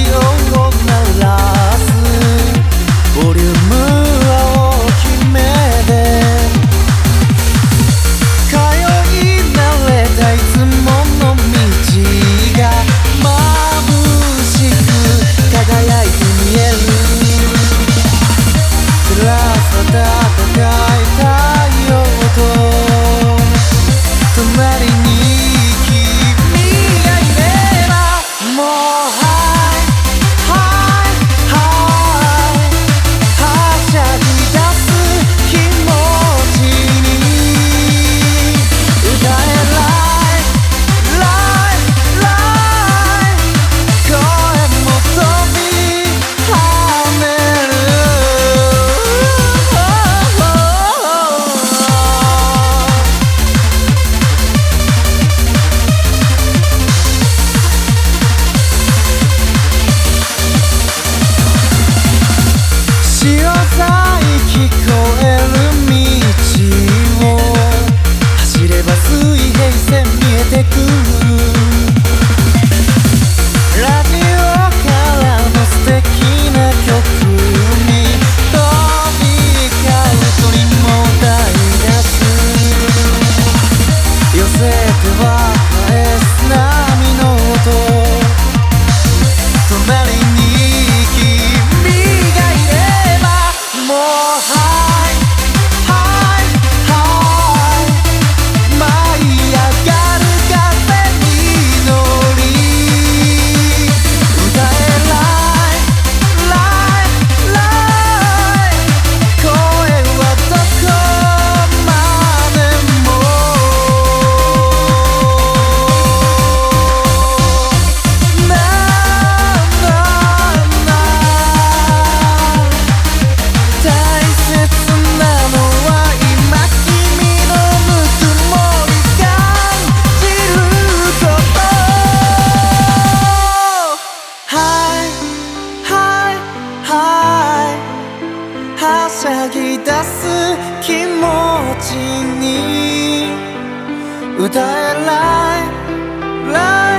「ボリューム青き目で通い慣れたいつも」える気持ちに歌えない